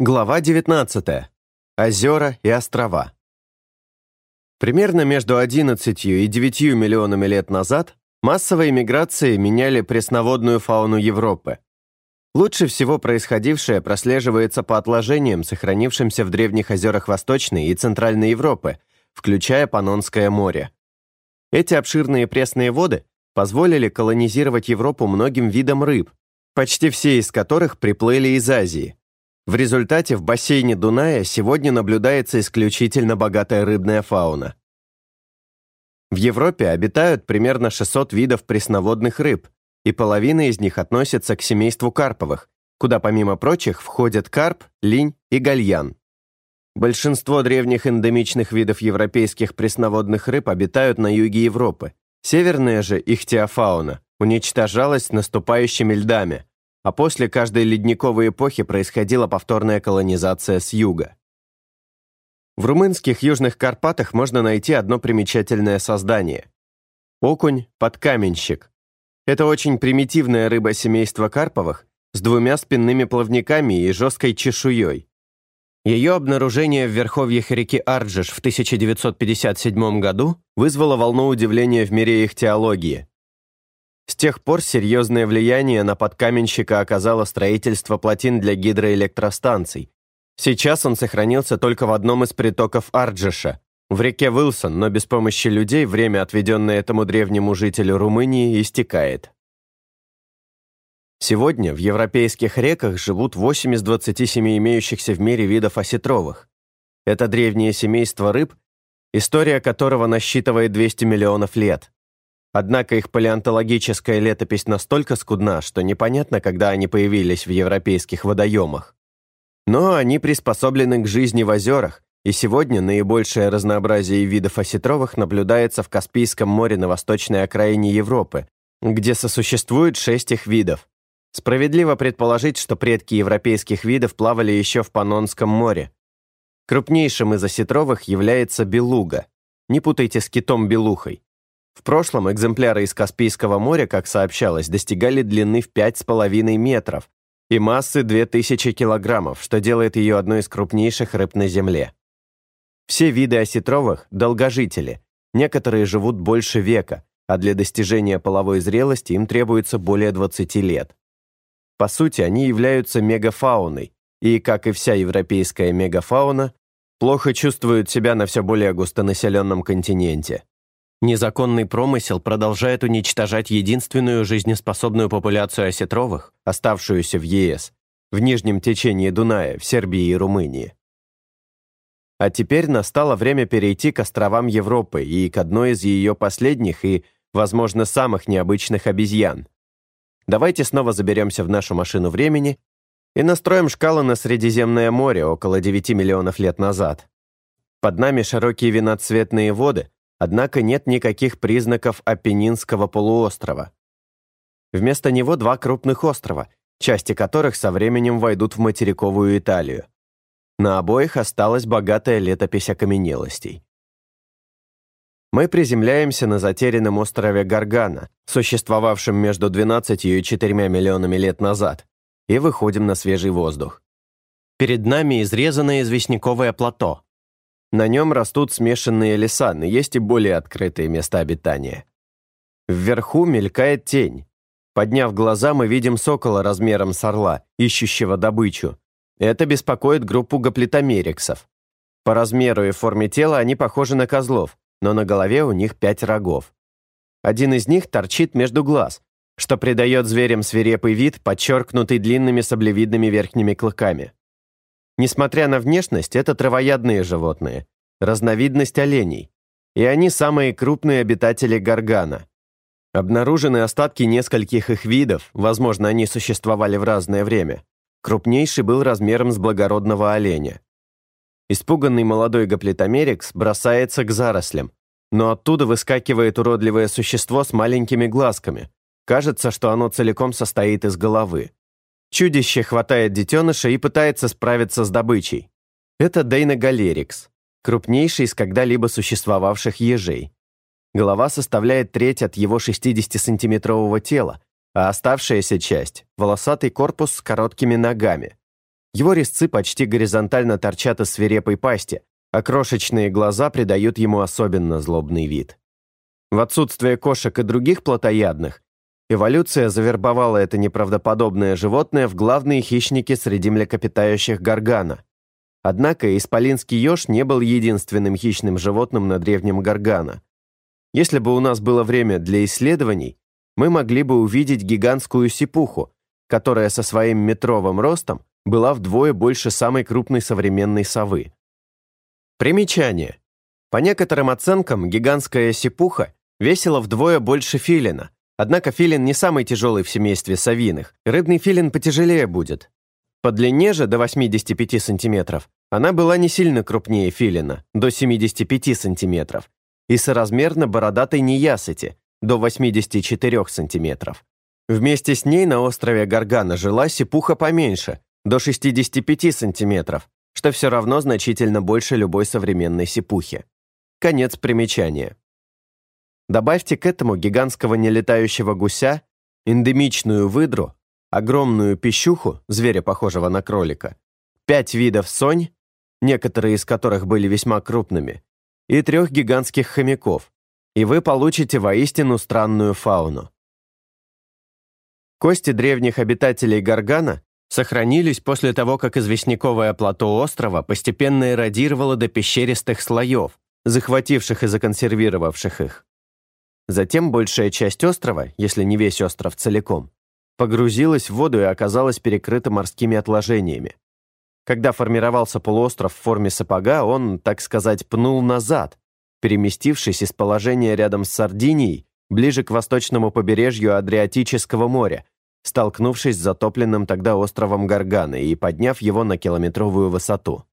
Глава 19. Озера и острова. Примерно между 11 и 9 миллионами лет назад массовые миграции меняли пресноводную фауну Европы. Лучше всего происходившее прослеживается по отложениям, сохранившимся в древних озерах Восточной и Центральной Европы, включая Панонское море. Эти обширные пресные воды позволили колонизировать Европу многим видам рыб, почти все из которых приплыли из Азии – в результате в бассейне Дуная сегодня наблюдается исключительно богатая рыбная фауна. В Европе обитают примерно 600 видов пресноводных рыб, и половина из них относится к семейству карповых, куда помимо прочих входят карп, линь и гальян. Большинство древних эндемичных видов европейских пресноводных рыб обитают на юге Европы. Северная же ихтиофауна уничтожалась наступающими льдами, а после каждой ледниковой эпохи происходила повторная колонизация с юга. В румынских Южных Карпатах можно найти одно примечательное создание. Окунь-подкаменщик. Это очень примитивная рыба семейства карповых с двумя спинными плавниками и жесткой чешуей. Ее обнаружение в верховьях реки Арджиш в 1957 году вызвало волну удивления в мире их теологии. С тех пор серьезное влияние на подкаменщика оказало строительство плотин для гидроэлектростанций. Сейчас он сохранился только в одном из притоков Арджиша, в реке Вилсон, но без помощи людей время, отведенное этому древнему жителю Румынии, истекает. Сегодня в европейских реках живут 8 из 27 имеющихся в мире видов осетровых. Это древнее семейство рыб, история которого насчитывает 200 миллионов лет. Однако их палеонтологическая летопись настолько скудна, что непонятно, когда они появились в европейских водоемах. Но они приспособлены к жизни в озерах, и сегодня наибольшее разнообразие видов осетровых наблюдается в Каспийском море на восточной окраине Европы, где сосуществует шесть их видов. Справедливо предположить, что предки европейских видов плавали еще в Панонском море. Крупнейшим из осетровых является белуга. Не путайте с китом-белухой. В прошлом экземпляры из Каспийского моря, как сообщалось, достигали длины в 5,5 метров и массы 2000 килограммов, что делает ее одной из крупнейших рыб на Земле. Все виды осетровых – долгожители. Некоторые живут больше века, а для достижения половой зрелости им требуется более 20 лет. По сути, они являются мегафауной, и, как и вся европейская мегафауна, плохо чувствуют себя на все более густонаселенном континенте. Незаконный промысел продолжает уничтожать единственную жизнеспособную популяцию осетровых, оставшуюся в ЕС, в нижнем течении Дуная, в Сербии и Румынии. А теперь настало время перейти к островам Европы и к одной из ее последних и, возможно, самых необычных обезьян. Давайте снова заберемся в нашу машину времени и настроим шкалу на Средиземное море около 9 миллионов лет назад. Под нами широкие виноцветные воды, Однако нет никаких признаков Апеннинского полуострова. Вместо него два крупных острова, части которых со временем войдут в материковую Италию. На обоих осталась богатая летопись окаменелостей. Мы приземляемся на затерянном острове Гаргана, существовавшем между 12 и 4 миллионами лет назад, и выходим на свежий воздух. Перед нами изрезанное известняковое плато, на нем растут смешанные леса, но есть и более открытые места обитания. Вверху мелькает тень. Подняв глаза, мы видим сокола размером с орла, ищущего добычу. Это беспокоит группу гоплитомериксов. По размеру и форме тела они похожи на козлов, но на голове у них пять рогов. Один из них торчит между глаз, что придает зверям свирепый вид, подчеркнутый длинными саблевидными верхними клыками. Несмотря на внешность, это травоядные животные, разновидность оленей, и они самые крупные обитатели Гаргана. Обнаружены остатки нескольких их видов, возможно, они существовали в разное время. Крупнейший был размером с благородного оленя. Испуганный молодой гоплитомерикс бросается к зарослям, но оттуда выскакивает уродливое существо с маленькими глазками. Кажется, что оно целиком состоит из головы. Чудище хватает детеныша и пытается справиться с добычей. Это Дейногалерикс, крупнейший из когда-либо существовавших ежей. Голова составляет треть от его 60-сантиметрового тела, а оставшаяся часть – волосатый корпус с короткими ногами. Его резцы почти горизонтально торчат из свирепой пасти, а крошечные глаза придают ему особенно злобный вид. В отсутствие кошек и других плотоядных, эволюция завербовала это неправдоподобное животное в главные хищники среди млекопитающих Гаргана. Однако исполинский еж не был единственным хищным животным на древнем Гаргана. Если бы у нас было время для исследований, мы могли бы увидеть гигантскую сипуху, которая со своим метровым ростом была вдвое больше самой крупной современной совы. Примечание. По некоторым оценкам, гигантская сипуха весила вдвое больше филина, однако филин не самый тяжелый в семействе совиных, рыбный филин потяжелее будет. По длине же до 85 сантиметров она была не сильно крупнее филина, до 75 сантиметров, и соразмерно бородатой неясыти, до 84 сантиметров. Вместе с ней на острове Гаргана жила сипуха поменьше, до 65 сантиметров, что все равно значительно больше любой современной сипухи. Конец примечания. Добавьте к этому гигантского нелетающего гуся, эндемичную выдру, огромную пищуху, зверя, похожего на кролика, пять видов сонь, некоторые из которых были весьма крупными, и трех гигантских хомяков, и вы получите воистину странную фауну. Кости древних обитателей Гаргана сохранились после того, как известняковое плато острова постепенно эродировало до пещеристых слоев, захвативших и законсервировавших их. Затем большая часть острова, если не весь остров целиком, погрузилась в воду и оказалась перекрыта морскими отложениями. Когда формировался полуостров в форме сапога, он, так сказать, пнул назад, переместившись из положения рядом с Сардинией ближе к восточному побережью Адриатического моря, столкнувшись с затопленным тогда островом Гаргана и подняв его на километровую высоту.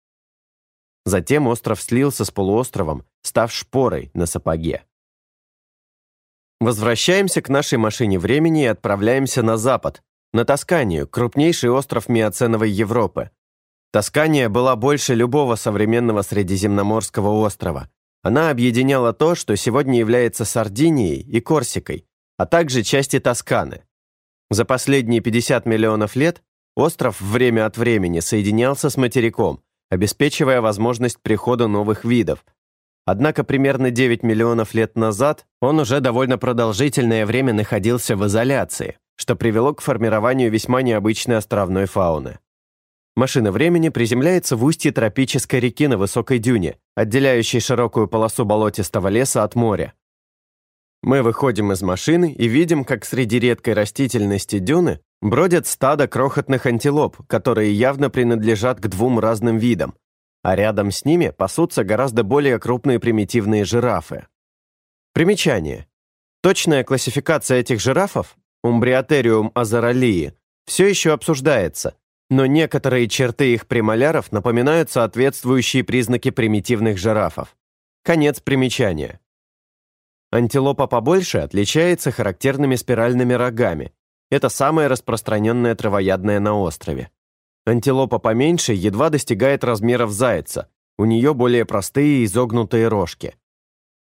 Затем остров слился с полуостровом, став шпорой на сапоге. Возвращаемся к нашей машине времени и отправляемся на запад, на Тосканию, крупнейший остров Миоценовой Европы. Тоскания была больше любого современного средиземноморского острова. Она объединяла то, что сегодня является Сардинией и Корсикой, а также части Тосканы. За последние 50 миллионов лет остров время от времени соединялся с материком, обеспечивая возможность прихода новых видов. Однако примерно 9 миллионов лет назад он уже довольно продолжительное время находился в изоляции, что привело к формированию весьма необычной островной фауны. Машина времени приземляется в устье тропической реки на высокой дюне, отделяющей широкую полосу болотистого леса от моря. Мы выходим из машины и видим, как среди редкой растительности дюны бродят стадо крохотных антилоп, которые явно принадлежат к двум разным видам, а рядом с ними пасутся гораздо более крупные примитивные жирафы. Примечание. Точная классификация этих жирафов, Умбриотериум азаралии, все еще обсуждается, но некоторые черты их премоляров напоминают соответствующие признаки примитивных жирафов. Конец примечания. Антилопа побольше отличается характерными спиральными рогами. Это самое распространенное травоядное на острове. Антилопа поменьше едва достигает размеров зайца, у нее более простые изогнутые рожки.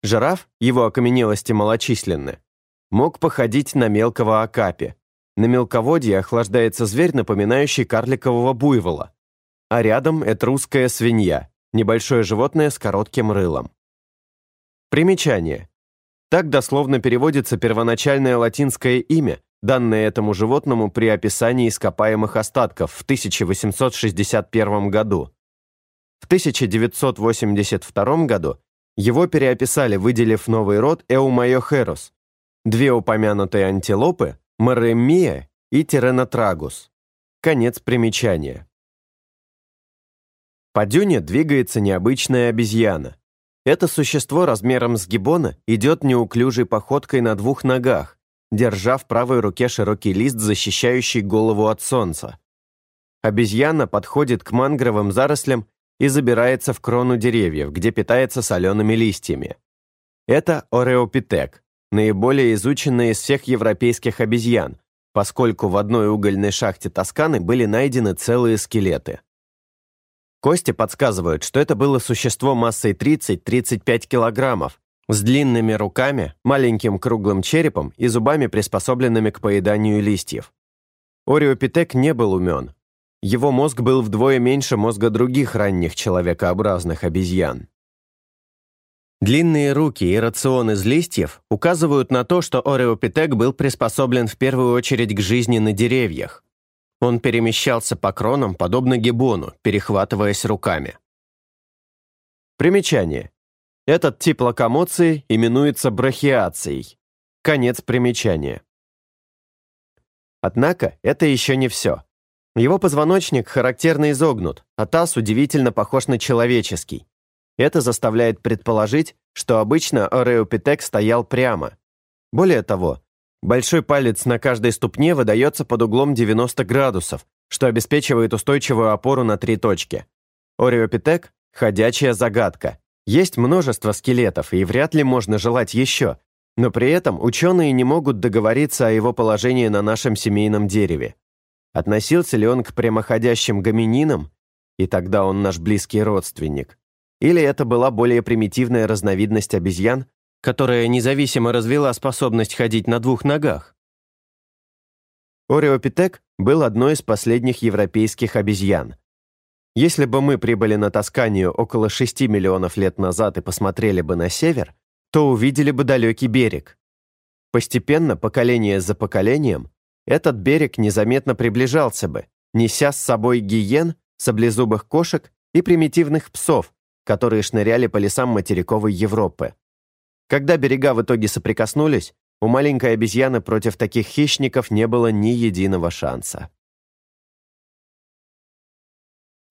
Жираф, его окаменелости малочисленны, мог походить на мелкого акапи. На мелководье охлаждается зверь, напоминающий карликового буйвола. А рядом этрусская свинья, небольшое животное с коротким рылом. Примечание. Так дословно переводится первоначальное латинское имя, данное этому животному при описании ископаемых остатков в 1861 году. В 1982 году его переописали, выделив новый род Эумайохерус, две упомянутые антилопы, Маремия и Тиренотрагус. Конец примечания. По дюне двигается необычная обезьяна. Это существо размером с гиббона идет неуклюжей походкой на двух ногах, держа в правой руке широкий лист, защищающий голову от солнца. Обезьяна подходит к мангровым зарослям и забирается в крону деревьев, где питается солеными листьями. Это ореопитек, наиболее изученная из всех европейских обезьян, поскольку в одной угольной шахте Тосканы были найдены целые скелеты. Кости подсказывают, что это было существо массой 30-35 килограммов, с длинными руками, маленьким круглым черепом и зубами, приспособленными к поеданию листьев. Ориопитек не был умен. его мозг был вдвое меньше мозга других ранних человекообразных обезьян. Длинные руки и рацион из листьев указывают на то, что ореопитек был приспособлен в первую очередь к жизни на деревьях. Он перемещался по кронам, подобно гибону, перехватываясь руками. Примечание. Этот тип локомоции именуется брахиацией. Конец примечания. Однако это еще не все. Его позвоночник характерно изогнут, а таз удивительно похож на человеческий. Это заставляет предположить, что обычно ореопитек стоял прямо. Более того, большой палец на каждой ступне выдается под углом 90 градусов, что обеспечивает устойчивую опору на три точки. Ореопитек – ходячая загадка. Есть множество скелетов, и вряд ли можно желать еще, но при этом ученые не могут договориться о его положении на нашем семейном дереве. Относился ли он к прямоходящим гомининам, и тогда он наш близкий родственник, или это была более примитивная разновидность обезьян, которая независимо развела способность ходить на двух ногах? Ореопитек был одной из последних европейских обезьян. Если бы мы прибыли на Тосканию около 6 миллионов лет назад и посмотрели бы на север, то увидели бы далекий берег. Постепенно, поколение за поколением, этот берег незаметно приближался бы, неся с собой гиен, саблезубых кошек и примитивных псов, которые шныряли по лесам материковой Европы. Когда берега в итоге соприкоснулись, у маленькой обезьяны против таких хищников не было ни единого шанса.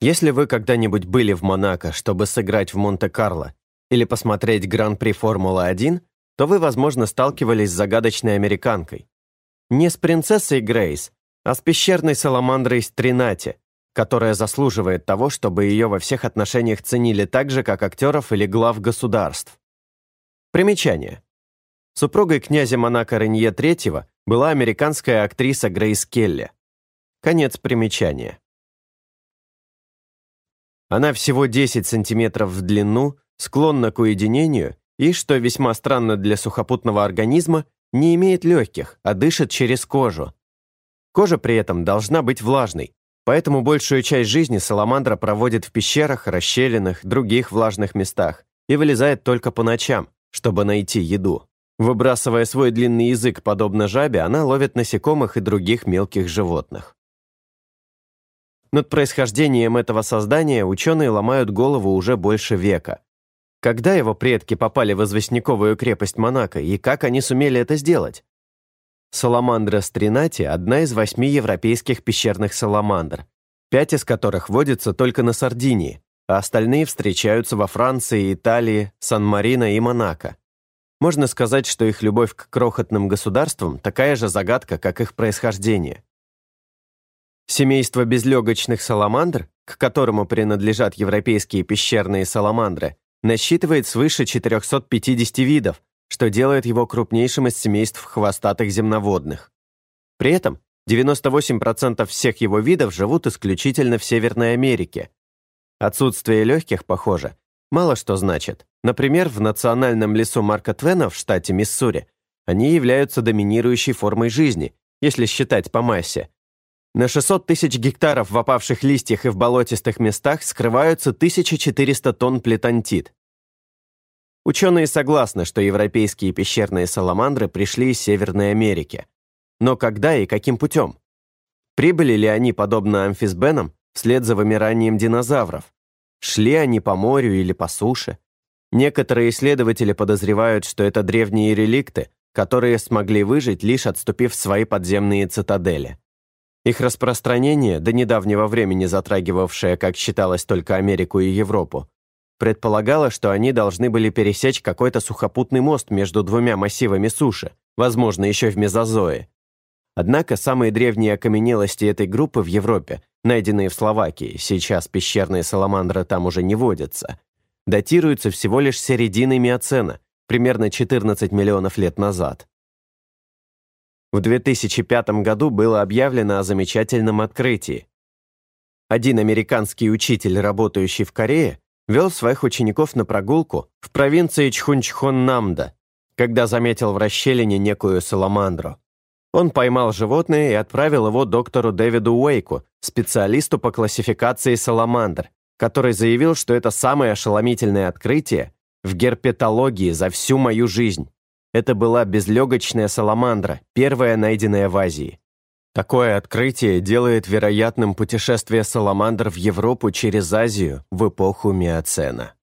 Если вы когда-нибудь были в Монако, чтобы сыграть в Монте-Карло или посмотреть Гран-при Формулы-1, то вы, возможно, сталкивались с загадочной американкой. Не с принцессой Грейс, а с пещерной саламандрой Стринати, которая заслуживает того, чтобы ее во всех отношениях ценили так же, как актеров или глав государств. Примечание. Супругой князя Монако Ренье III была американская актриса Грейс Келли. Конец примечания. Она всего 10 сантиметров в длину, склонна к уединению и, что весьма странно для сухопутного организма, не имеет легких, а дышит через кожу. Кожа при этом должна быть влажной, Поэтому большую часть жизни саламандра проводит в пещерах, расщелинах, других влажных местах и вылезает только по ночам, чтобы найти еду. Выбрасывая свой длинный язык, подобно жабе, она ловит насекомых и других мелких животных. Над происхождением этого создания ученые ломают голову уже больше века. Когда его предки попали в известняковую крепость Монако и как они сумели это сделать? Саламандра стринати – одна из восьми европейских пещерных саламандр, пять из которых водятся только на Сардинии, а остальные встречаются во Франции, Италии, Сан-Марино и Монако. Можно сказать, что их любовь к крохотным государствам такая же загадка, как их происхождение. Семейство безлегочных саламандр, к которому принадлежат европейские пещерные саламандры, насчитывает свыше 450 видов, что делает его крупнейшим из семейств хвостатых земноводных. При этом 98% всех его видов живут исключительно в Северной Америке. Отсутствие легких, похоже, мало что значит. Например, в национальном лесу Марка Твена в штате Миссури они являются доминирующей формой жизни, если считать по массе. На 600 тысяч гектаров в опавших листьях и в болотистых местах скрываются 1400 тонн плетантит. Ученые согласны, что европейские пещерные саламандры пришли из Северной Америки. Но когда и каким путем? Прибыли ли они, подобно амфисбенам, вслед за вымиранием динозавров? Шли они по морю или по суше? Некоторые исследователи подозревают, что это древние реликты, которые смогли выжить, лишь отступив в свои подземные цитадели. Их распространение, до недавнего времени затрагивавшее, как считалось, только Америку и Европу, Предполагала, что они должны были пересечь какой-то сухопутный мост между двумя массивами суши, возможно, еще в мезозое. Однако самые древние окаменелости этой группы в Европе, найденные в Словакии, сейчас пещерные саламандры там уже не водятся, датируются всего лишь серединой миоцена, примерно 14 миллионов лет назад. В 2005 году было объявлено о замечательном открытии. Один американский учитель, работающий в Корее, вел своих учеников на прогулку в провинции Чхунчхон-Намда, когда заметил в расщелине некую саламандру. Он поймал животное и отправил его доктору Дэвиду Уэйку, специалисту по классификации саламандр, который заявил, что это самое ошеломительное открытие в герпетологии за всю мою жизнь. Это была безлегочная саламандра, первая найденная в Азии. Такое открытие делает вероятным путешествие саламандр в Европу через Азию в эпоху Миоцена.